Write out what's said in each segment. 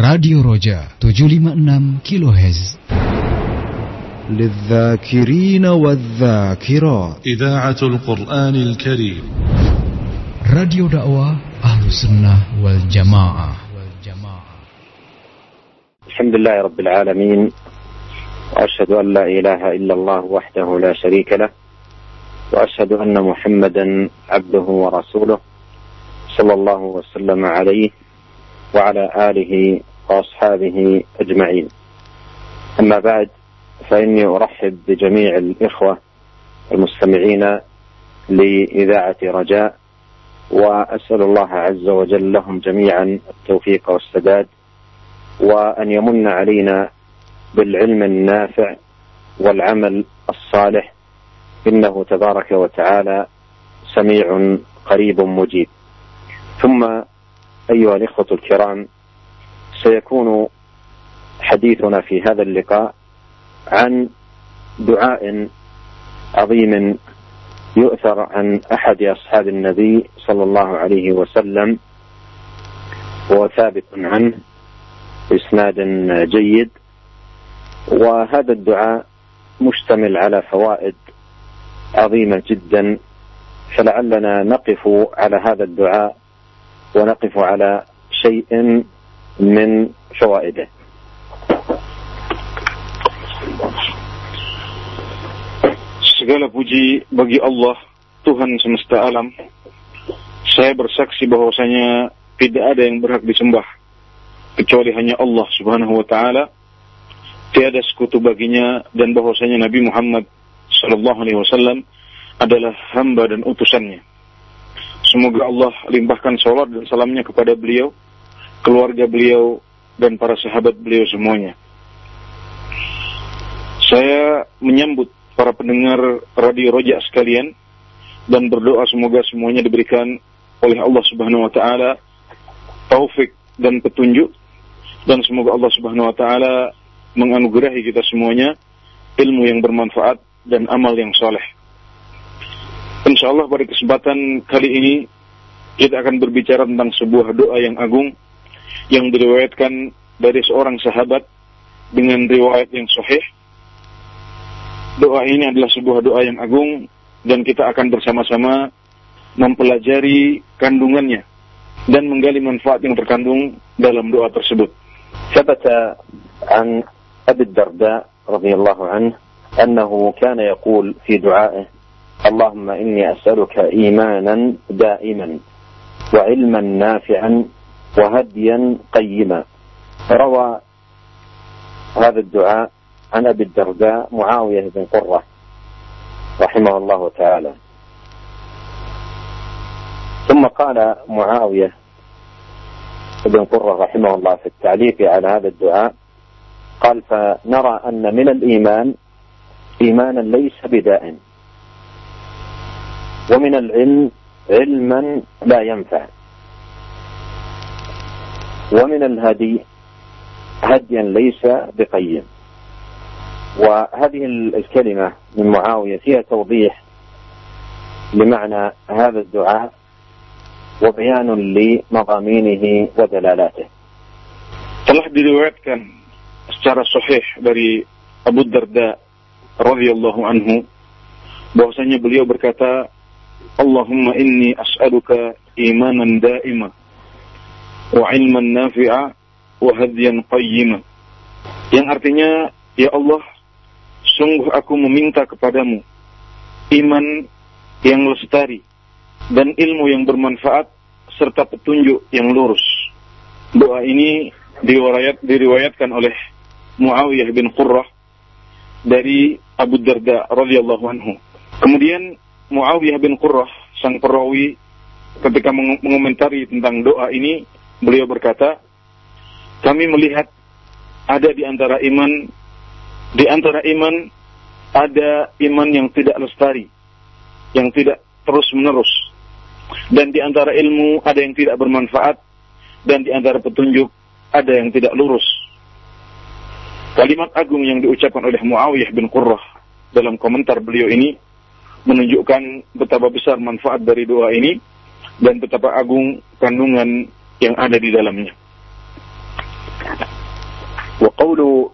Radio Roja 756 kHz للذاكرين والذاكرات. إذاعة القرآن الكريم. Dakwah Ahlu Sunnah wal Jamaah. الحمد لله رب العالمين واشهد ان لا اله الا الله وحده لا شريك له واشهد ان محمدا عبده ورسوله صلى الله وسلم عليه وعلى اله وأصحابه أجمعين. أما بعد فإني أرحب بجميع الإخوة المستمعين لإذاعة رجاء وأسأل الله عز وجل لهم جميعا التوفيق والسداد وأن يمن علينا بالعلم النافع والعمل الصالح. إنه تبارك وتعالى سميع قريب مجيب. ثم أيها الإخوة الكرام سيكون حديثنا في هذا اللقاء عن دعاء عظيم يؤثر عن أحد أصحاب النبي صلى الله عليه وسلم وثابت عنه بإسناد جيد. وهذا الدعاء مشتمل على فوائد عظيمة جدا فلعلنا نقف على هذا الدعاء ونقف على شيء من فوائده. Segala puji bagi Allah, Tuhan semesta alam. Saya bersaksi bahwasanya tidak ada yang berhak disembah kecuali hanya Allah Subhanahu wa taala. Tiada sekutu baginya dan bahwasanya Nabi Muhammad sallallahu alaihi wasallam adalah hamba dan utusannya. Semoga Allah limpahkan salat dan salamnya kepada beliau, keluarga beliau, dan para sahabat beliau semuanya. Saya menyambut para pendengar Radio Roja sekalian dan berdoa semoga semuanya diberikan oleh Allah Subhanahu wa taala taufik dan petunjuk dan semoga Allah Subhanahu wa taala menganugerahi kita semuanya ilmu yang bermanfaat dan amal yang soleh. Insya Allah pada kesempatan kali ini kita akan berbicara tentang sebuah doa yang agung yang diriwayatkan dari seorang sahabat dengan riwayat yang sahih. Doa ini adalah sebuah doa yang agung dan kita akan bersama-sama mempelajari kandungannya dan menggali manfaat yang terkandung dalam doa tersebut. ثبت عن ابي الدرداء رضي الله عنه انه كان يقول في دعائه اللهم اني اسالك ايمانا دائما وعلما نافعا وهديا قيما. روى هذا الدعاء عن أبي الدرداء معاوية بن قرة رحمه الله تعالى. ثم قال معاوية بن قرة رحمه الله في التعليق على هذا الدعاء قال فنرى أن من الإيمان ايمانا ليس بداء ومن العلم علما لا ينفع. ومن الهدي هديا ليس بقيم وهذه الكلمة من معاوية فيها توضيح لمعنى هذا الدعاء وبيان لمضامينه ودلالاته Telah diriwayatkan secara sahih dari Abu Darda radhiyallahu anhu bahwasanya beliau berkata Allahumma inni as'aluka imanan da'ima nafi'a wa hadiyan qayyima. Yang artinya ya Allah sungguh aku meminta kepadamu iman yang lestari dan ilmu yang bermanfaat serta petunjuk yang lurus. Doa ini diriwayat, diriwayatkan oleh Muawiyah bin Qurrah dari Abu Darda radhiyallahu anhu. Kemudian Muawiyah bin Qurrah sang perawi ketika meng mengomentari tentang doa ini beliau berkata kami melihat ada di antara iman di antara iman ada iman yang tidak lestari yang tidak terus menerus dan di antara ilmu ada yang tidak bermanfaat dan di antara petunjuk ada yang tidak lurus. Kalimat agung yang diucapkan oleh Muawiyah bin Qurrah dalam komentar beliau ini menunjukkan betapa besar manfaat dari doa ini dan betapa agung kandungan yang ada di dalamnya. قول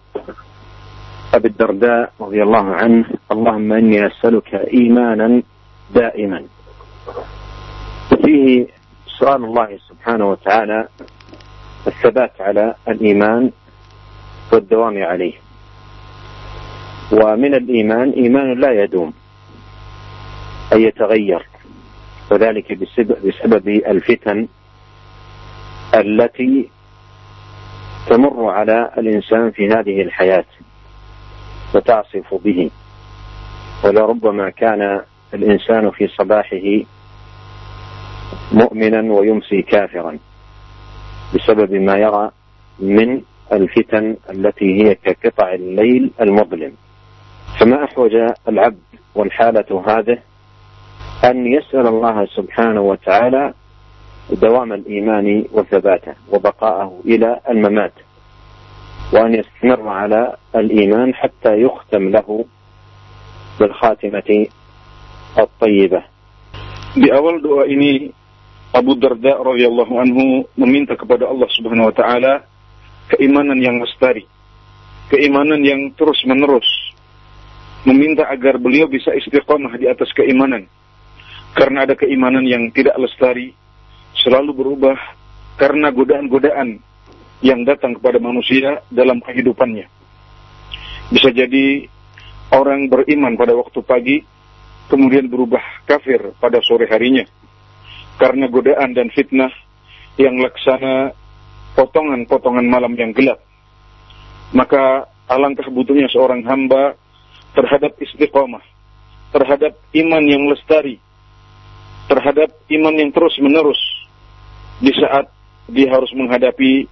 أبي الدرداء رضي الله عنه اللهم إني أسألك إيمانا دائما. فيه سؤال الله سبحانه وتعالى الثبات على الإيمان والدوام عليه. ومن الإيمان إيمان لا يدوم أي يتغير. وذلك بسبب الفتن التي تمر على الإنسان في هذه الحياة وتعصف به. ولربما كان الإنسان في صباحه مؤمنا ويمسي كافرا بسبب ما يرى من الفتن التي هي كقطع الليل المظلم. فما أحوج العبد والحالة هذه؟ أن يسأل الله سبحانه وتعالى دوام الإيمان وثباته وبقاءه إلى الممات وأن يستمر على الإيمان حتى يختم له بالخاتمة الطيبة Di doa ini Abu Darda radhiyallahu anhu meminta kepada Allah Subhanahu wa taala keimanan yang lestari, keimanan yang terus-menerus. Meminta agar beliau bisa istiqomah di atas keimanan. Karena ada keimanan yang tidak lestari, selalu berubah karena godaan-godaan yang datang kepada manusia dalam kehidupannya. Bisa jadi orang beriman pada waktu pagi, kemudian berubah kafir pada sore harinya. Karena godaan dan fitnah yang laksana potongan-potongan malam yang gelap. Maka alangkah butuhnya seorang hamba terhadap istiqomah, terhadap iman yang lestari, terhadap iman yang terus menerus di saat dia harus menghadapi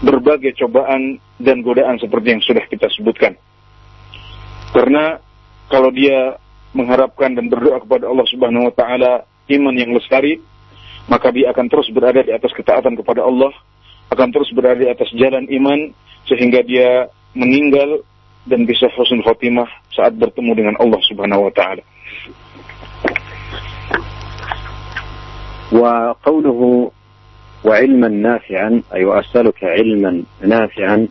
berbagai cobaan dan godaan seperti yang sudah kita sebutkan. Karena kalau dia mengharapkan dan berdoa kepada Allah Subhanahu wa taala iman yang lestari, maka dia akan terus berada di atas ketaatan kepada Allah, akan terus berada di atas jalan iman sehingga dia meninggal dan bisa husnul khotimah saat bertemu dengan Allah Subhanahu wa taala. وقوله وعلما نافعا أي وأسألك علما نافعا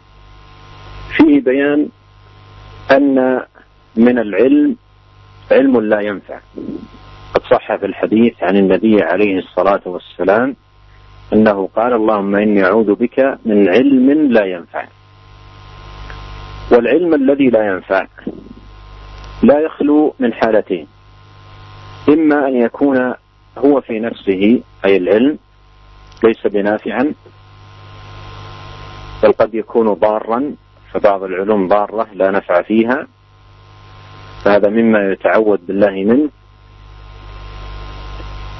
فيه بيان أن من العلم علم لا ينفع. قد صح في الحديث عن النبي عليه الصلاة والسلام أنه قال اللهم إني أعوذ بك من علم لا ينفع. والعلم الذي لا ينفع لا يخلو من حالتين إما أن يكون هو في نفسه أي العلم ليس بنافعا بل قد يكون ضارا فبعض العلوم ضارة لا نفع فيها فهذا مما يتعوذ بالله منه.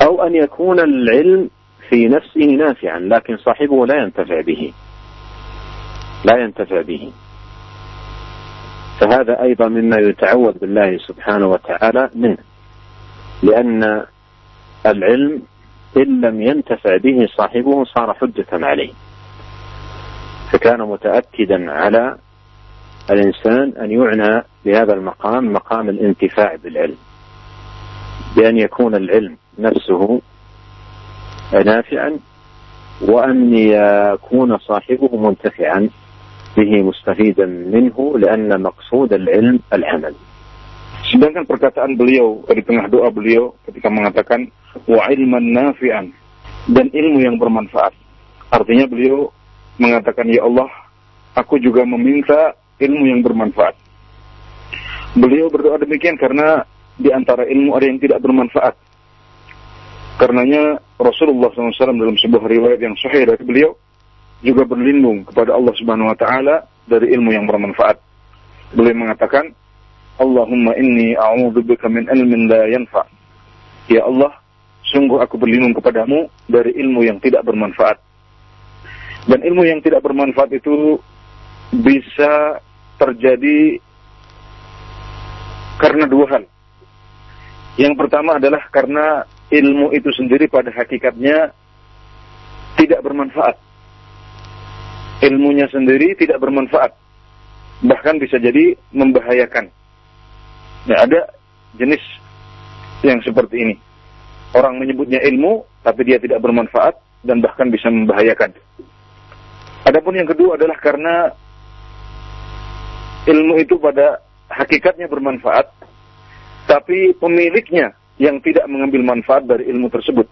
أو أن يكون العلم في نفسه نافعا لكن صاحبه لا ينتفع به. لا ينتفع به. فهذا أيضا مما يتعوذ بالله سبحانه وتعالى منه. لأن العلم إن لم ينتفع به صاحبه صار حجة عليه. فكان متأكدا على الإنسان أن يعنى بهذا المقام مقام الانتفاع بالعلم. بأن يكون العلم نفسه نافعا وأن يكون صاحبه منتفعا به مستفيدا منه لأن مقصود العلم العمل. Sedangkan perkataan beliau di tengah doa beliau ketika mengatakan wa ilman nafi'an dan ilmu yang bermanfaat. Artinya beliau mengatakan ya Allah, aku juga meminta ilmu yang bermanfaat. Beliau berdoa demikian karena di antara ilmu ada yang tidak bermanfaat. Karenanya Rasulullah SAW dalam sebuah riwayat yang sahih dari beliau juga berlindung kepada Allah Subhanahu Wa Taala dari ilmu yang bermanfaat. Beliau mengatakan, Allahumma inni a'udzubika min ilmin la yanfa. Ya Allah, sungguh aku berlindung kepadamu dari ilmu yang tidak bermanfaat. Dan ilmu yang tidak bermanfaat itu bisa terjadi karena dua hal. Yang pertama adalah karena ilmu itu sendiri pada hakikatnya tidak bermanfaat. Ilmunya sendiri tidak bermanfaat. Bahkan bisa jadi membahayakan. Nah, ada jenis yang seperti ini. Orang menyebutnya ilmu, tapi dia tidak bermanfaat dan bahkan bisa membahayakan. Adapun yang kedua adalah karena ilmu itu pada hakikatnya bermanfaat, tapi pemiliknya yang tidak mengambil manfaat dari ilmu tersebut.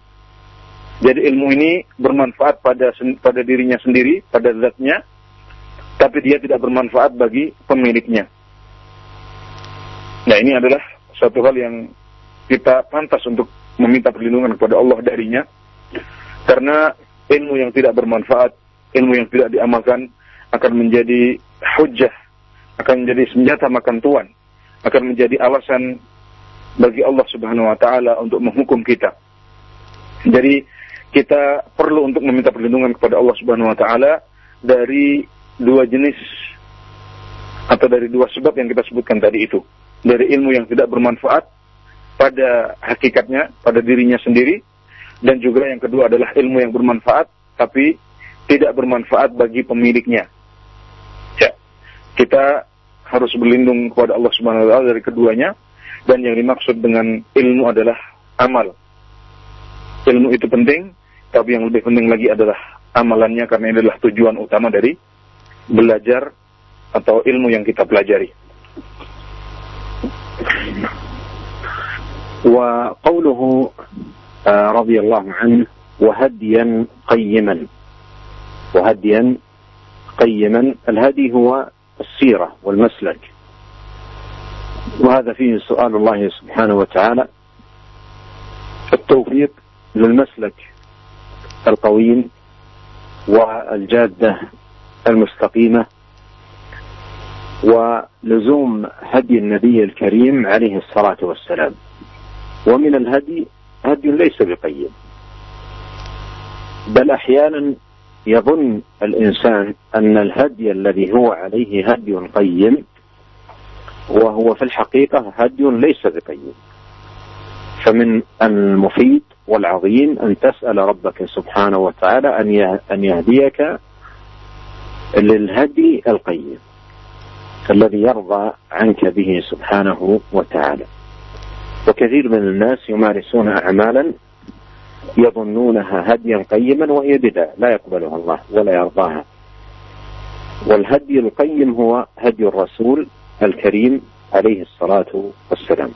Jadi ilmu ini bermanfaat pada pada dirinya sendiri, pada zatnya, tapi dia tidak bermanfaat bagi pemiliknya. Nah ini adalah suatu hal yang kita pantas untuk meminta perlindungan kepada Allah darinya, karena ilmu yang tidak bermanfaat, ilmu yang tidak diamalkan akan menjadi hujah, akan menjadi senjata makan tuan, akan menjadi alasan bagi Allah Subhanahu wa taala untuk menghukum kita. Jadi kita perlu untuk meminta perlindungan kepada Allah Subhanahu wa taala dari dua jenis atau dari dua sebab yang kita sebutkan tadi itu. Dari ilmu yang tidak bermanfaat pada hakikatnya, pada dirinya sendiri dan juga yang kedua adalah ilmu yang bermanfaat tapi tidak bermanfaat bagi pemiliknya. Ya. Kita harus berlindung kepada Allah Subhanahu wa taala dari keduanya dan yang dimaksud dengan ilmu adalah amal. Ilmu itu penting, tapi yang lebih penting lagi adalah amalannya karena ini adalah tujuan utama dari belajar atau ilmu yang kita pelajari. وقوله رضي الله عنه وهديا قيما. وهديا قيما. الهدي هو السيرة والمسلك. وهذا فيه سؤال الله سبحانه وتعالى. التوفيق للمسلك القويم والجادة المستقيمة ولزوم هدي النبي الكريم عليه الصلاة والسلام. ومن الهدي هدي ليس بقيم. بل أحيانا يظن الإنسان أن الهدي الذي هو عليه هدي قيم وهو في الحقيقة هدي ليس بقيم. فمن المفيد والعظيم أن تسأل ربك سبحانه وتعالى أن يهديك للهدي القيم الذي يرضى عنك به سبحانه وتعالى. وكثير من الناس يمارسون أعمالا يظنونها هديا قيما وهي بدع لا يقبلها الله ولا يرضاها. والهدي القيم هو هدي الرسول الكريم عليه الصلاة والسلام.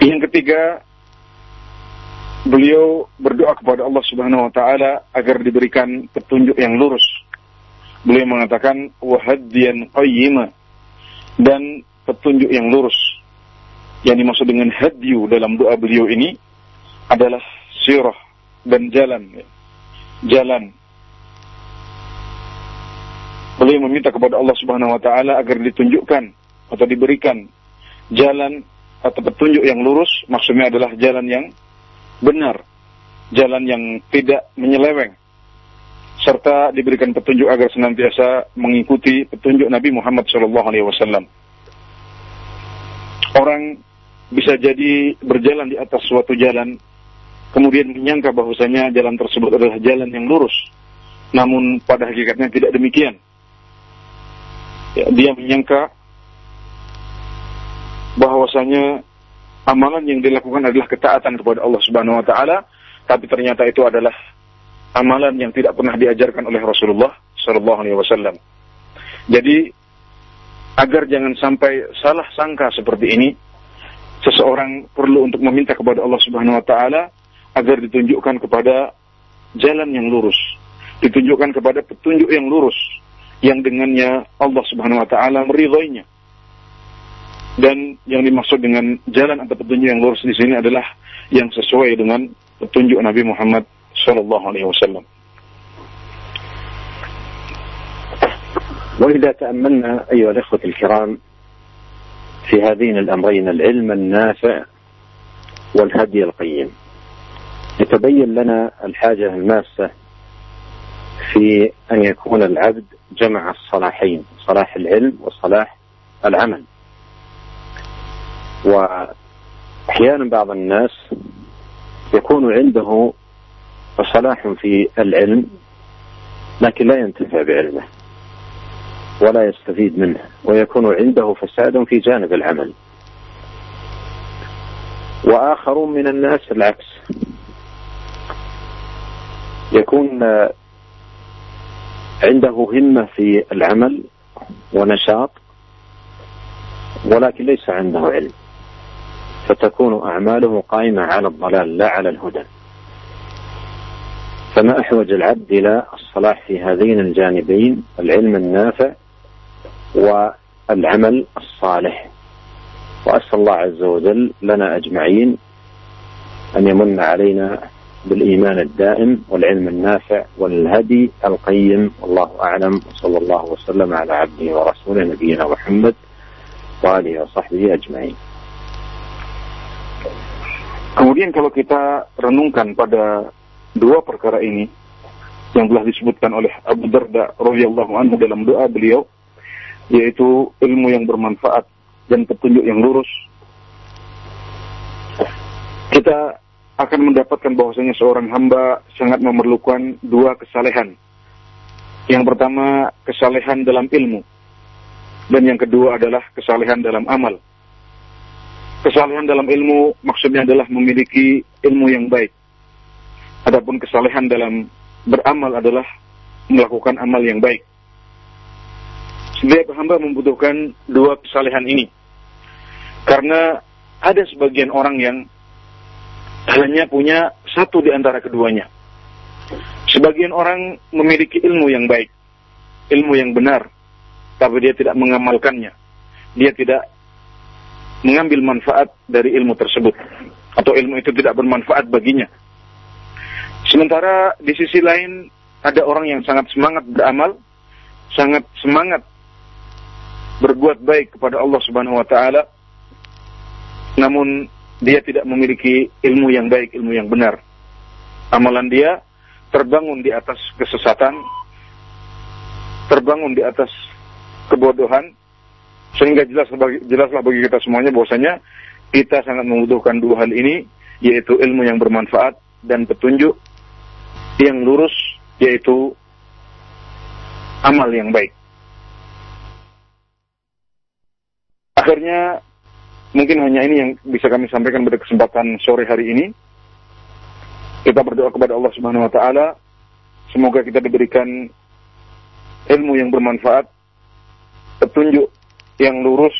Yang ketiga, beliau berdoa kepada Allah Subhanahu wa taala agar diberikan petunjuk yang lurus. Beliau mengatakan wahadiyan qayyima dan petunjuk yang lurus. Yang dimaksud dengan hadyu dalam doa beliau ini adalah sirah dan jalan. Jalan. Beliau meminta kepada Allah Subhanahu wa taala agar ditunjukkan atau diberikan jalan atau petunjuk yang lurus, maksudnya adalah jalan yang benar, jalan yang tidak menyeleweng, serta diberikan petunjuk agar senantiasa mengikuti petunjuk Nabi Muhammad SAW. Orang bisa jadi berjalan di atas suatu jalan, kemudian menyangka bahwasanya jalan tersebut adalah jalan yang lurus, namun pada hakikatnya tidak demikian. Ya, dia menyangka bahwasanya amalan yang dilakukan adalah ketaatan kepada Allah Subhanahu wa taala, tapi ternyata itu adalah amalan yang tidak pernah diajarkan oleh Rasulullah sallallahu alaihi wasallam. Jadi agar jangan sampai salah sangka seperti ini, seseorang perlu untuk meminta kepada Allah Subhanahu wa taala agar ditunjukkan kepada jalan yang lurus, ditunjukkan kepada petunjuk yang lurus yang dengannya Allah Subhanahu wa taala meridhoinya dan yang dimaksud dengan jalan atau petunjuk yang lurus di sini adalah yang sesuai dengan petunjuk Nabi Muhammad Shallallahu Alaihi Wasallam. وإذا تأملنا أيها الأخوة الكرام في هذين الأمرين العلم النافع والهدي القيم يتبين لنا الحاجة الماسة في أن يكون العبد جمع الصلاحين صلاح العلم وصلاح العمل وأحيانا بعض الناس يكون عنده صلاح في العلم لكن لا ينتفع بعلمه ولا يستفيد منه ويكون عنده فساد في جانب العمل. وآخرون من الناس العكس. يكون عنده همة في العمل ونشاط ولكن ليس عنده علم. فتكون أعماله قائمة على الضلال لا على الهدى. فما أحوج العبد إلى الصلاح في هذين الجانبين العلم النافع والعمل الصالح. وأسأل الله عز وجل لنا أجمعين أن يمن علينا بالإيمان الدائم والعلم النافع والهدي القيم. والله أعلم وصلى الله وسلم على عبده ورسوله نبينا محمد وآله وصحبه أجمعين. Kemudian kalau kita renungkan pada dua perkara ini yang telah disebutkan oleh Abu Darda radhiyallahu anhu dalam doa beliau yaitu ilmu yang bermanfaat dan petunjuk yang lurus kita akan mendapatkan bahwasanya seorang hamba sangat memerlukan dua kesalehan. Yang pertama kesalehan dalam ilmu dan yang kedua adalah kesalehan dalam amal Kesalehan dalam ilmu maksudnya adalah memiliki ilmu yang baik. Adapun kesalehan dalam beramal adalah melakukan amal yang baik. Setiap hamba membutuhkan dua kesalehan ini. Karena ada sebagian orang yang hanya punya satu di antara keduanya. Sebagian orang memiliki ilmu yang baik, ilmu yang benar, tapi dia tidak mengamalkannya. Dia tidak mengambil manfaat dari ilmu tersebut atau ilmu itu tidak bermanfaat baginya. Sementara di sisi lain ada orang yang sangat semangat beramal, sangat semangat berbuat baik kepada Allah Subhanahu wa taala namun dia tidak memiliki ilmu yang baik, ilmu yang benar. Amalan dia terbangun di atas kesesatan, terbangun di atas kebodohan, sehingga jelas jelaslah bagi kita semuanya bahwasanya kita sangat membutuhkan dua hal ini yaitu ilmu yang bermanfaat dan petunjuk yang lurus yaitu amal yang baik. Akhirnya mungkin hanya ini yang bisa kami sampaikan pada kesempatan sore hari ini. Kita berdoa kepada Allah Subhanahu wa taala semoga kita diberikan ilmu yang bermanfaat, petunjuk yang lurus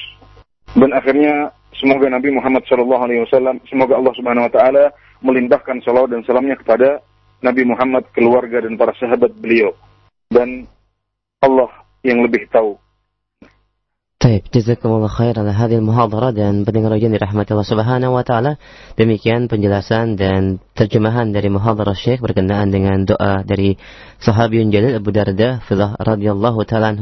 dan akhirnya semoga Nabi Muhammad Shallallahu Alaihi Wasallam semoga Allah Subhanahu Wa Taala melimpahkan salawat dan salamnya kepada Nabi Muhammad, keluarga dan para sahabat beliau dan Allah yang lebih tahu. Baik, jazakumullah khair ala hadhil muhadara dan pendengar ujian dirahmati Allah Subhanahu wa taala. Demikian penjelasan dan terjemahan dari muhadara Syekh berkenaan dengan doa dari sahabiyun jalil Abu Darda filah radhiyallahu taala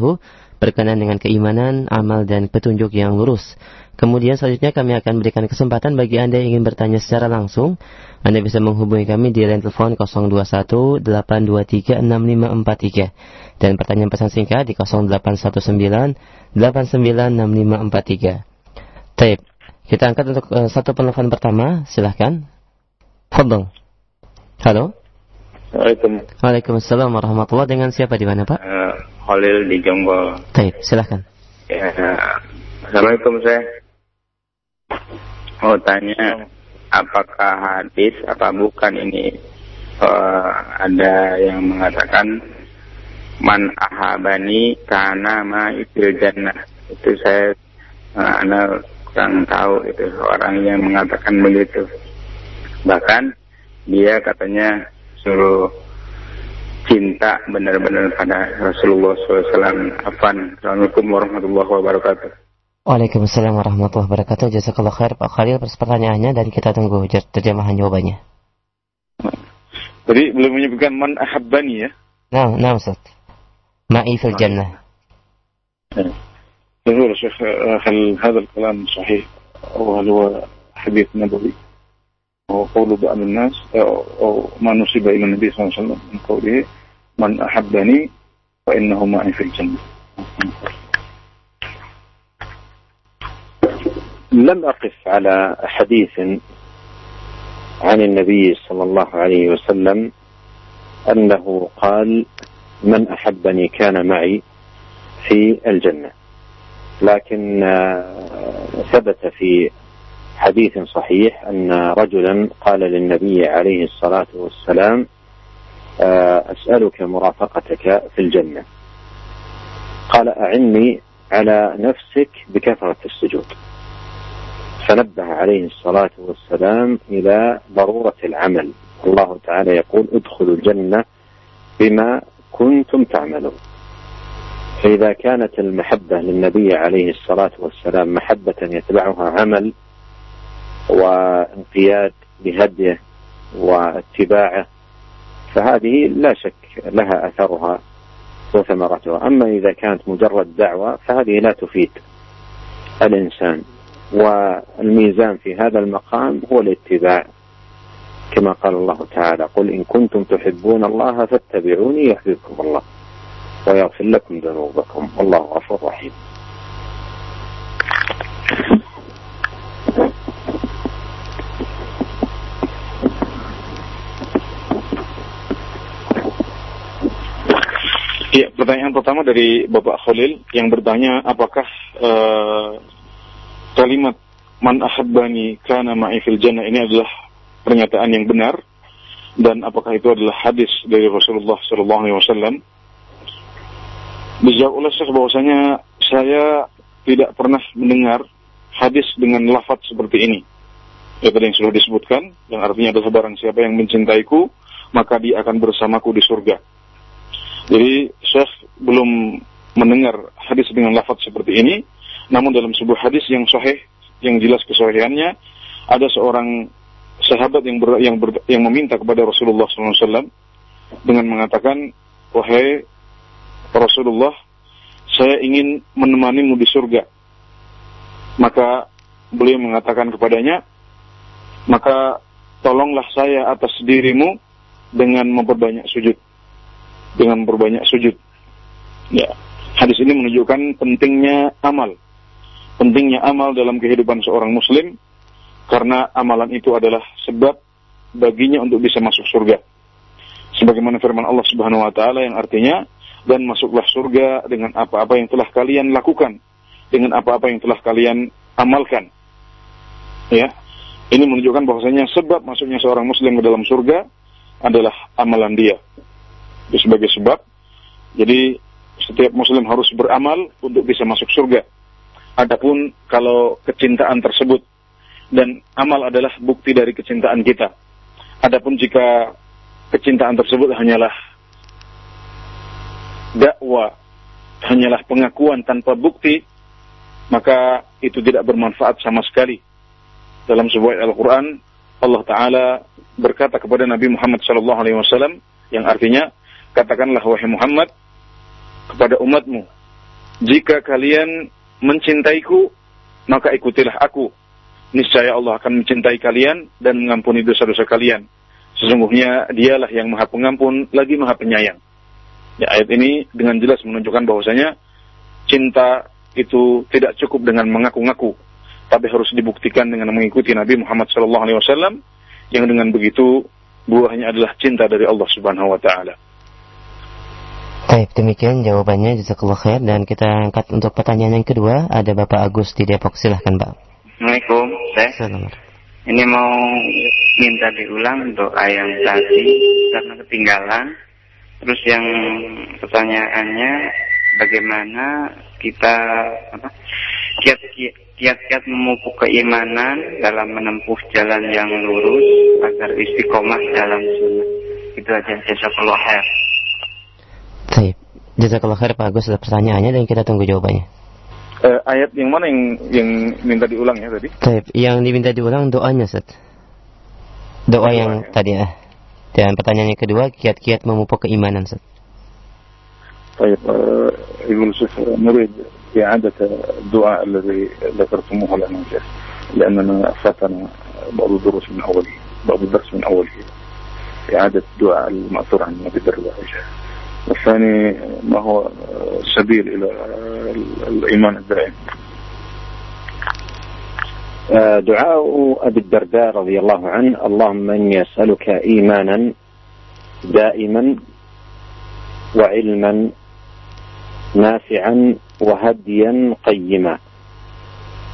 berkenaan dengan keimanan, amal dan petunjuk yang lurus. Kemudian selanjutnya kami akan berikan kesempatan bagi Anda yang ingin bertanya secara langsung. Anda bisa menghubungi kami di line telepon 021 823 6543 dan pertanyaan pesan singkat di 0819 896543. Taib. Kita angkat untuk uh, satu penelpon pertama, silahkan. Fadl. Halo. Assalamualaikum. Waalaikumsalam warahmatullahi Dengan siapa di mana Pak? Uh, Khalil di Jonggol. Baik, silahkan. Ya, Assalamualaikum saya. Mau tanya, apakah hadis apa bukan ini uh, ada yang mengatakan man ahabani karena ma jannah itu saya uh, anda kurang tahu itu orang yang mengatakan begitu bahkan dia katanya suruh cinta benar-benar pada Rasulullah SAW. Afan. Assalamualaikum warahmatullahi wabarakatuh. Waalaikumsalam warahmatullahi wabarakatuh. Jazakallah khair Pak Khalil atas pertanyaannya dan kita tunggu terjemahan jawabannya. Jadi belum menyebutkan man ahabbani ya? Nah, nah Ustaz. Ma'i fil jannah. يقول شيخ هل هذا الكلام صحيح أو هل هو حديث نبوي أو قول بعض الناس أو ما نسب إلى النبي صلى الله عليه وسلم من قوله من أحبني فإنه معي في الجنة لم أقف على حديث عن النبي صلى الله عليه وسلم أنه قال من أحبني كان معي في الجنة. لكن ثبت في حديث صحيح أن رجلا قال للنبي عليه الصلاة والسلام آه، أسألك مرافقتك في الجنة. قال أعني على نفسك بكثرة السجود. فنبه عليه الصلاة والسلام إلى ضرورة العمل. الله تعالى يقول ادخلوا الجنة بما كنتم تعملون. فإذا كانت المحبة للنبي عليه الصلاة والسلام محبة يتبعها عمل وانقياد لهديه واتباعه فهذه لا شك لها أثرها وثمرتها. أما إذا كانت مجرد دعوة فهذه لا تفيد الإنسان. والميزان في هذا المقام هو الاتباع كما قال الله تعالى قل إن كنتم تحبون الله فاتبعوني يحببكم الله ويغفر لكم ذنوبكم والله غفور رحيم. Ya, pertanyaan pertama dari Bapak Khalil yang bertanya apakah uh, kalimat man ahabbani kana ma'i fil jannah ini adalah pernyataan yang benar dan apakah itu adalah hadis dari Rasulullah sallallahu alaihi wasallam? Dijawab oleh Syekh bahwasanya saya tidak pernah mendengar hadis dengan lafaz seperti ini. Ya tadi yang sudah disebutkan, yang artinya adalah barang siapa yang mencintaiku, maka dia akan bersamaku di surga. Jadi Syekh belum mendengar hadis dengan lafaz seperti ini, namun dalam sebuah hadis yang sahih, yang jelas kesahihannya, ada seorang sahabat yang ber, yang ber, yang meminta kepada Rasulullah SAW dengan mengatakan, wahai Rasulullah, saya ingin menemanimu di surga. Maka beliau mengatakan kepadanya, maka tolonglah saya atas dirimu dengan memperbanyak sujud dengan berbanyak sujud. Ya, hadis ini menunjukkan pentingnya amal. Pentingnya amal dalam kehidupan seorang muslim karena amalan itu adalah sebab baginya untuk bisa masuk surga. Sebagaimana firman Allah Subhanahu wa taala yang artinya dan masuklah surga dengan apa-apa yang telah kalian lakukan, dengan apa-apa yang telah kalian amalkan. Ya. Ini menunjukkan bahwasanya sebab masuknya seorang muslim ke dalam surga adalah amalan dia itu sebagai sebab. Jadi setiap muslim harus beramal untuk bisa masuk surga. Adapun kalau kecintaan tersebut dan amal adalah bukti dari kecintaan kita. Adapun jika kecintaan tersebut hanyalah dakwah, hanyalah pengakuan tanpa bukti, maka itu tidak bermanfaat sama sekali. Dalam sebuah Al-Quran, Allah Ta'ala berkata kepada Nabi Muhammad SAW, yang artinya, katakanlah wahai Muhammad kepada umatmu, jika kalian mencintaiku, maka ikutilah aku. Niscaya Allah akan mencintai kalian dan mengampuni dosa-dosa kalian. Sesungguhnya dialah yang maha pengampun lagi maha penyayang. Ya, ayat ini dengan jelas menunjukkan bahwasanya cinta itu tidak cukup dengan mengaku-ngaku, tapi harus dibuktikan dengan mengikuti Nabi Muhammad SAW yang dengan begitu buahnya adalah cinta dari Allah Subhanahu wa taala. Baik, demikian jawabannya jazakallah khair dan kita angkat untuk pertanyaan yang kedua ada Bapak Agus di Depok silahkan Pak. Assalamualaikum, Saya Ini mau minta diulang doa yang tadi karena ketinggalan. Terus yang pertanyaannya bagaimana kita apa kiat-kiat memupuk keimanan dalam menempuh jalan yang lurus agar istiqomah dalam sunnah. Itu aja jazakallah khair. Baik. Jazakallah khair Pak Agus atas pertanyaannya dan kita tunggu jawabannya. Uh, ayat yang mana yang yang minta diulang ya tadi? Baik, yang diminta diulang doanya, Ustaz. Doa yang ya. tadi ya. Dan pertanyaan yang kedua, kiat-kiat memupuk keimanan, Ustaz. طيب يقول شيخ نريد إعادة الدعاء الذي ذكرتموه لنا لأننا فاتنا بعض الدروس من أوله بعض الدرس من أوله إعادة الدعاء المأثور عن النبي الدرداء والثاني ما هو سبيل إلى الإيمان الدائم. آه، دعاء أبي الدرداء رضي الله عنه اللهم إني أسألك إيمانا دائما وعلما نافعا وهديا قيما.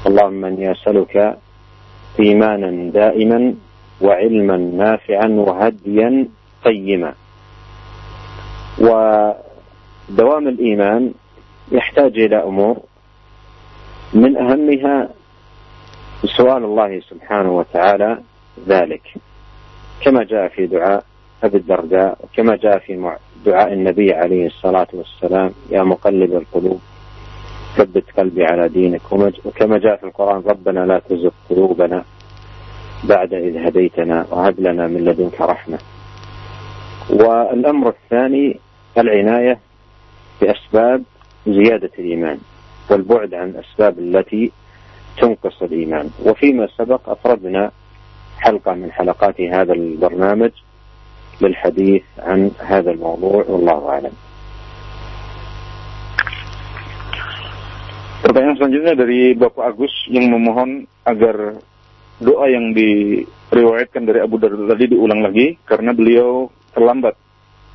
اللهم إني أسألك إيمانا دائما وعلما نافعا وهديا قيما. ودوام الإيمان يحتاج إلى أمور. من أهمها سؤال الله سبحانه وتعالى ذلك. كما جاء في دعاء أبي الدرداء وكما جاء في دعاء النبي عليه الصلاة والسلام يا مقلب القلوب ثبت قلبي على دينك. وكما جاء في القرآن ربنا لا تزغ قلوبنا بعد إذ هديتنا وهب لنا من لدنك رحمة. والأمر الثاني العناية بأسباب زيادة الإيمان والبعد عن الأسباب التي تنقص الإيمان. وفيما سبق أفردنا حلقة من حلقات هذا البرنامج للحديث عن هذا الموضوع والله أعلم. Pertanyaan selanjutnya dari Bapak Agus yang memohon agar doa yang diriwayatkan dari Abu Darda tadi diulang lagi karena beliau terlambat.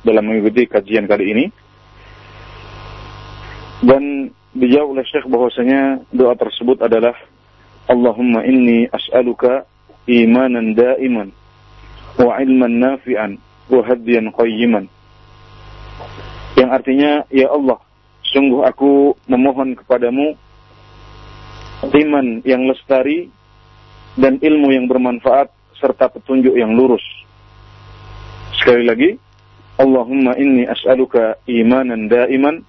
Dalam mengikuti kajian kali ini. Dan dijawab oleh Syekh bahwasanya doa tersebut adalah Allahumma inni as'aluka imanan daiman wa ilman nafi'an wa hadiyan qayyiman. Yang artinya, ya Allah, sungguh aku memohon kepadamu iman yang lestari dan ilmu yang bermanfaat serta petunjuk yang lurus. Sekali lagi, Allahumma inni as'aluka imanan daiman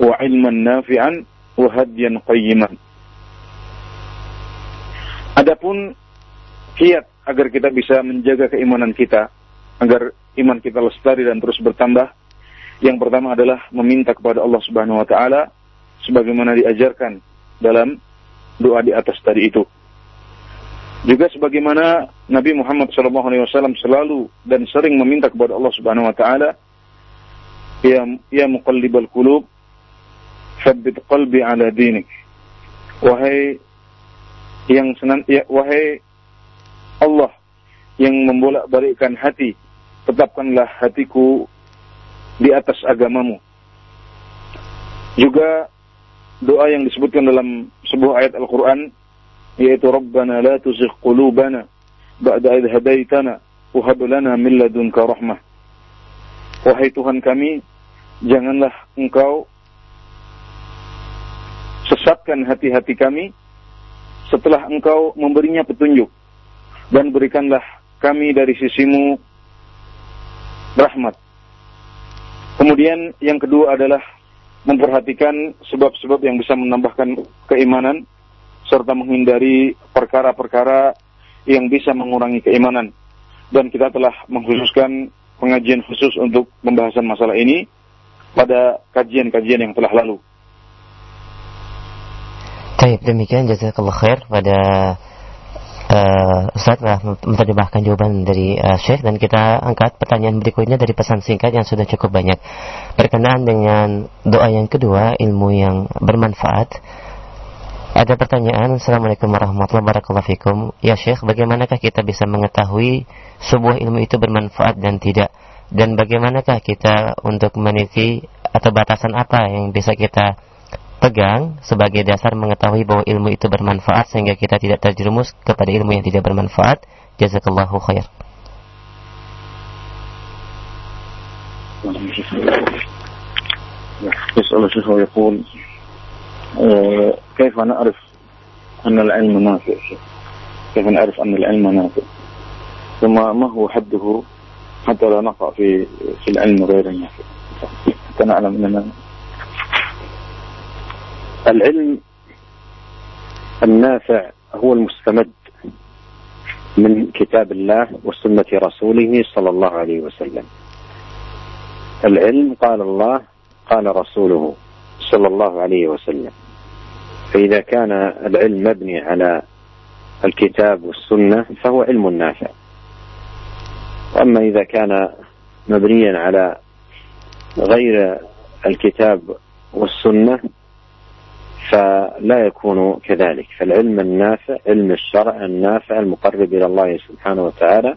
wa ilman nafi'an wa. Adapun kiat agar kita bisa menjaga keimanan kita, agar iman kita lestari dan terus bertambah, yang pertama adalah meminta kepada Allah Subhanahu wa taala sebagaimana diajarkan dalam doa di atas tadi itu. Juga sebagaimana Nabi Muhammad SAW selalu dan sering meminta kepada Allah Subhanahu Wa Taala, ya ya muqallibal qulub, sabbit qalbi ala dinik. Wahai yang senan, ya, wahai Allah yang membolak-balikkan hati, tetapkanlah hatiku di atas agamamu. Juga doa yang disebutkan dalam sebuah ayat Al-Quran yaitu Rabbana la tuzigh qulubana ba'da idh hadaitana wa hab lana min ladunka rahmah. Wahai Tuhan kami, janganlah Engkau sesatkan hati-hati kami setelah Engkau memberinya petunjuk dan berikanlah kami dari sisimu rahmat. Kemudian yang kedua adalah memperhatikan sebab-sebab yang bisa menambahkan keimanan serta menghindari perkara-perkara yang bisa mengurangi keimanan. Dan kita telah mengkhususkan pengajian khusus untuk pembahasan masalah ini pada kajian-kajian yang telah lalu. Baik, demikian jazakallah khair pada uh, telah menerjemahkan jawaban dari uh, Syekh dan kita angkat pertanyaan berikutnya dari pesan singkat yang sudah cukup banyak berkenaan dengan doa yang kedua ilmu yang bermanfaat ada pertanyaan, Assalamualaikum warahmatullahi wabarakatuh. Ya Syekh, bagaimanakah kita bisa mengetahui sebuah ilmu itu bermanfaat dan tidak? Dan bagaimanakah kita untuk meniti atau batasan apa yang bisa kita pegang sebagai dasar mengetahui bahwa ilmu itu bermanfaat sehingga kita tidak terjerumus kepada ilmu yang tidak bermanfaat? Jazakallahu khair. يسأل الشيخ ويقول كيف نعرف أن العلم نافع؟ كيف نعرف أن العلم نافع؟ ثم ما هو حده؟ حتى لا نقع في في العلم غير النافع حتى نعلم أننا العلم النافع هو المستمد من كتاب الله وسنة رسوله صلى الله عليه وسلم. العلم قال الله قال رسوله. صلى الله عليه وسلم. فإذا كان العلم مبني على الكتاب والسنة فهو علم نافع. وأما إذا كان مبنيا على غير الكتاب والسنة فلا يكون كذلك. فالعلم النافع علم الشرع النافع المقرب إلى الله سبحانه وتعالى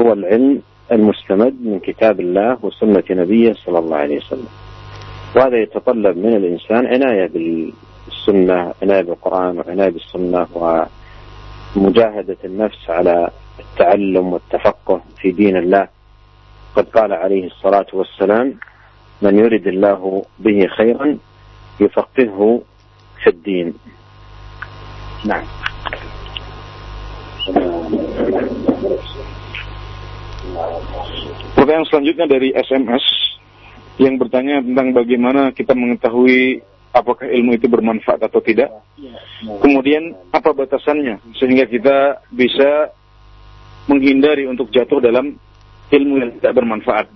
هو العلم المستمد من كتاب الله وسنة نبيه صلى الله عليه وسلم. وهذا يتطلب من الإنسان عناية بالسنة عناية بالقرآن وعناية بالسنة مجاهدة النفس على التعلم والتفقه في دين الله. قد قال عليه الصلاة والسلام من يرد الله به خيرا يفقهه في الدين. نعم. Pertanyaan selanjutnya dari SMS yang bertanya tentang bagaimana kita mengetahui apakah ilmu itu bermanfaat atau tidak. Kemudian apa batasannya sehingga kita bisa menghindari untuk jatuh dalam ilmu yang tidak bermanfaat.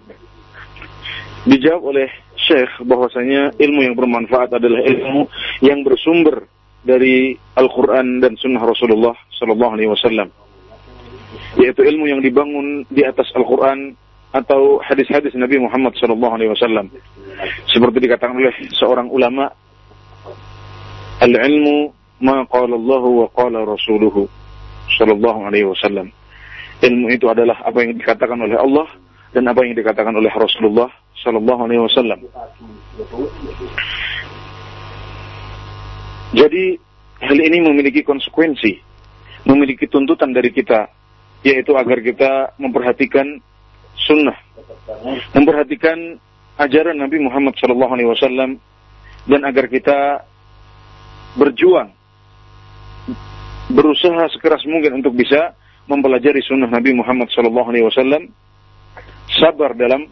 Dijawab oleh Syekh bahwasanya ilmu yang bermanfaat adalah ilmu yang bersumber dari Al-Quran dan Sunnah Rasulullah Sallallahu Alaihi Wasallam, yaitu ilmu yang dibangun di atas Al-Quran atau hadis-hadis Nabi Muhammad Sallallahu Alaihi Wasallam, seperti dikatakan oleh seorang ulama, al-ilmu ma qala Allah wa qala Rasuluhu Sallallahu Alaihi Wasallam. Ilmu itu adalah apa yang dikatakan oleh Allah dan apa yang dikatakan oleh Rasulullah Sallallahu Alaihi Wasallam. Jadi hal ini memiliki konsekuensi, memiliki tuntutan dari kita, yaitu agar kita memperhatikan sunnah, memperhatikan ajaran Nabi Muhammad Sallallahu Alaihi Wasallam, dan agar kita berjuang, berusaha sekeras mungkin untuk bisa mempelajari sunnah Nabi Muhammad Sallallahu Alaihi Wasallam, sabar dalam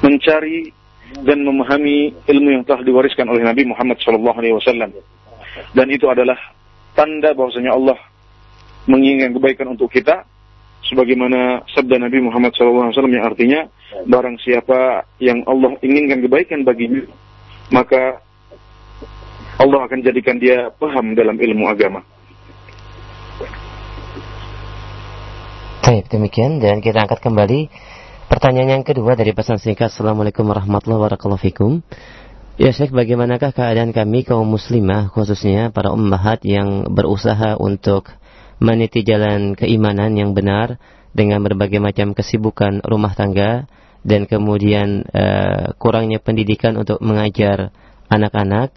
mencari dan memahami ilmu yang telah diwariskan oleh Nabi Muhammad Sallallahu Alaihi Wasallam. Dan itu adalah tanda bahwasanya Allah menginginkan kebaikan untuk kita, sebagaimana sabda Nabi Muhammad SAW yang artinya barang siapa yang Allah inginkan kebaikan baginya maka Allah akan jadikan dia paham dalam ilmu agama. Baik, demikian dan kita angkat kembali pertanyaan yang kedua dari pesan singkat Assalamualaikum warahmatullahi wabarakatuh. Ya Syekh, bagaimanakah keadaan kami kaum muslimah khususnya para ummahat yang berusaha untuk meniti jalan keimanan yang benar dengan berbagai macam kesibukan rumah tangga dan kemudian uh, kurangnya pendidikan untuk mengajar anak-anak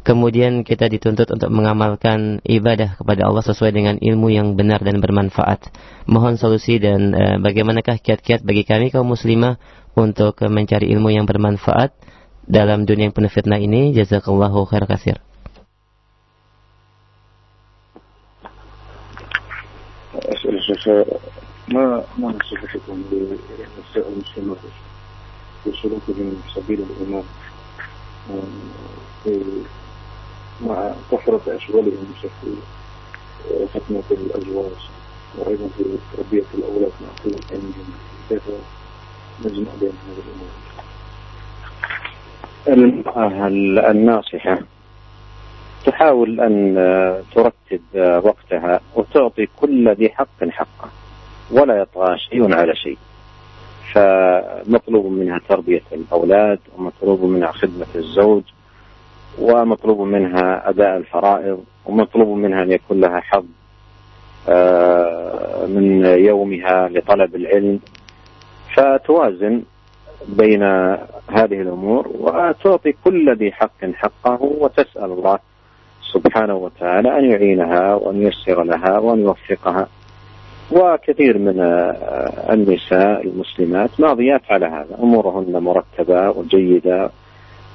kemudian kita dituntut untuk mengamalkan ibadah kepada Allah sesuai dengan ilmu yang benar dan bermanfaat. Mohon solusi dan uh, bagaimanakah kiat-kiat bagi kami kaum muslimah untuk mencari ilmu yang bermanfaat dalam dunia yang penuh fitnah ini. Jazakallahu khair kasir. ما ما نصيحتكم المسلمات في سلوكهم سبيل الإيمان مع كثرة أشغالهم في فتنة الأزواج وأيضا في تربية الأولاد مع قلة علمهم كيف نجمع بين هذه الأمور؟ المرأة الناصحة تحاول أن ترتب وقتها وتعطي كل ذي حق حقه ولا يطغى شيء على شيء. فمطلوب منها تربية الأولاد ومطلوب منها خدمة الزوج ومطلوب منها أداء الفرائض ومطلوب منها أن يكون لها حظ من يومها لطلب العلم. فتوازن بين هذه الأمور وتعطي كل ذي حق حقه وتسأل الله سبحانه وتعالى أن يعينها وأن ييسر لها وأن يوفقها. وكثير من النساء المسلمات ماضيات على هذا. أمورهن مرتبة وجيدة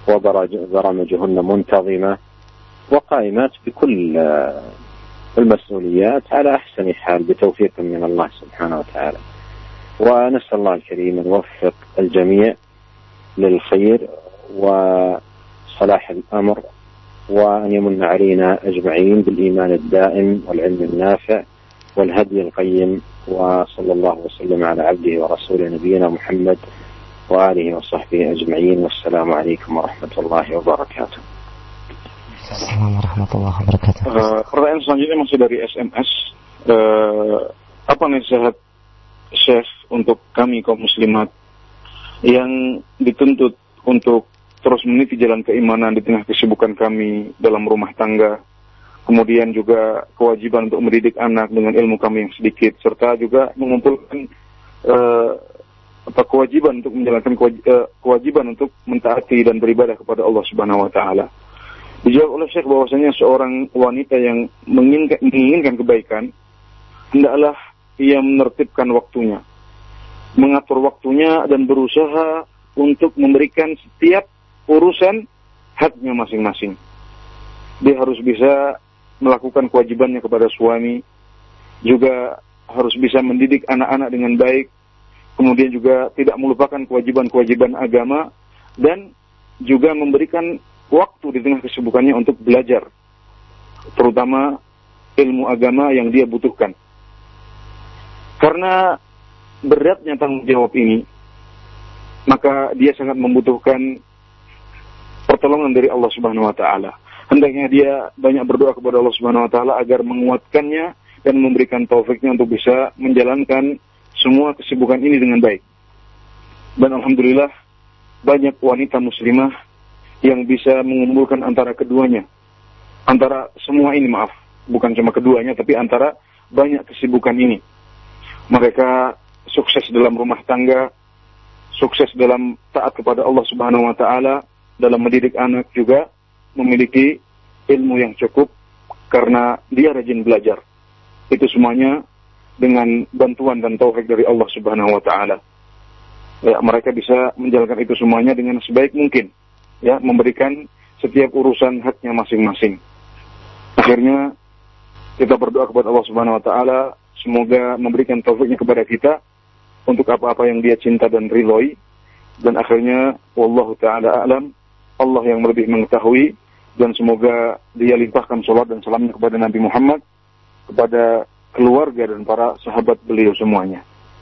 وبرامجهن منتظمة وقائمات بكل المسؤوليات على أحسن حال بتوفيق من الله سبحانه وتعالى. ونسأل الله الكريم أن يوفق الجميع للخير وصلاح الأمر. وأن يمن علينا أجمعين بالإيمان الدائم والعلم النافع والهدي القيم وصلى الله وسلم على عبده ورسوله نبينا محمد وآله وصحبه أجمعين والسلام عليكم ورحمة الله وبركاته Assalamualaikum warahmatullahi wabarakatuh. Uh, pertanyaan selanjutnya masih dari SMS. Uh, apa nasihat Chef untuk kami kaum muslimat yang dituntut untuk terus meniti jalan keimanan di tengah kesibukan kami dalam rumah tangga, kemudian juga kewajiban untuk mendidik anak dengan ilmu kami yang sedikit, serta juga mengumpulkan uh, apa kewajiban untuk menjalankan kewajiban untuk mentaati dan beribadah kepada Allah Subhanahu wa taala. Dijawab oleh Syekh bahwasanya seorang wanita yang menginginkan kebaikan hendaklah ia menertibkan waktunya, mengatur waktunya dan berusaha untuk memberikan setiap urusan haknya masing-masing. Dia harus bisa melakukan kewajibannya kepada suami, juga harus bisa mendidik anak-anak dengan baik, kemudian juga tidak melupakan kewajiban-kewajiban agama, dan juga memberikan waktu di tengah kesibukannya untuk belajar, terutama ilmu agama yang dia butuhkan. Karena beratnya tanggung jawab ini, maka dia sangat membutuhkan pertolongan dari Allah Subhanahu wa taala. Hendaknya dia banyak berdoa kepada Allah Subhanahu wa taala agar menguatkannya dan memberikan taufiknya untuk bisa menjalankan semua kesibukan ini dengan baik. Dan alhamdulillah banyak wanita muslimah yang bisa mengumpulkan antara keduanya. Antara semua ini maaf, bukan cuma keduanya tapi antara banyak kesibukan ini mereka sukses dalam rumah tangga, sukses dalam taat kepada Allah Subhanahu wa taala, dalam mendidik anak juga memiliki ilmu yang cukup karena dia rajin belajar. Itu semuanya dengan bantuan dan taufik dari Allah Subhanahu wa taala. Ya, mereka bisa menjalankan itu semuanya dengan sebaik mungkin. Ya, memberikan setiap urusan haknya masing-masing. Akhirnya kita berdoa kepada Allah Subhanahu wa taala Semoga memberikan taufiknya kepada kita untuk apa-apa yang dia cinta dan ridhoi. Dan akhirnya, Wallahu ta'ala a'lam, Allah yang lebih mengetahui, dan semoga dia limpahkan sholat dan salamnya kepada Nabi Muhammad, kepada keluarga dan para sahabat beliau semuanya.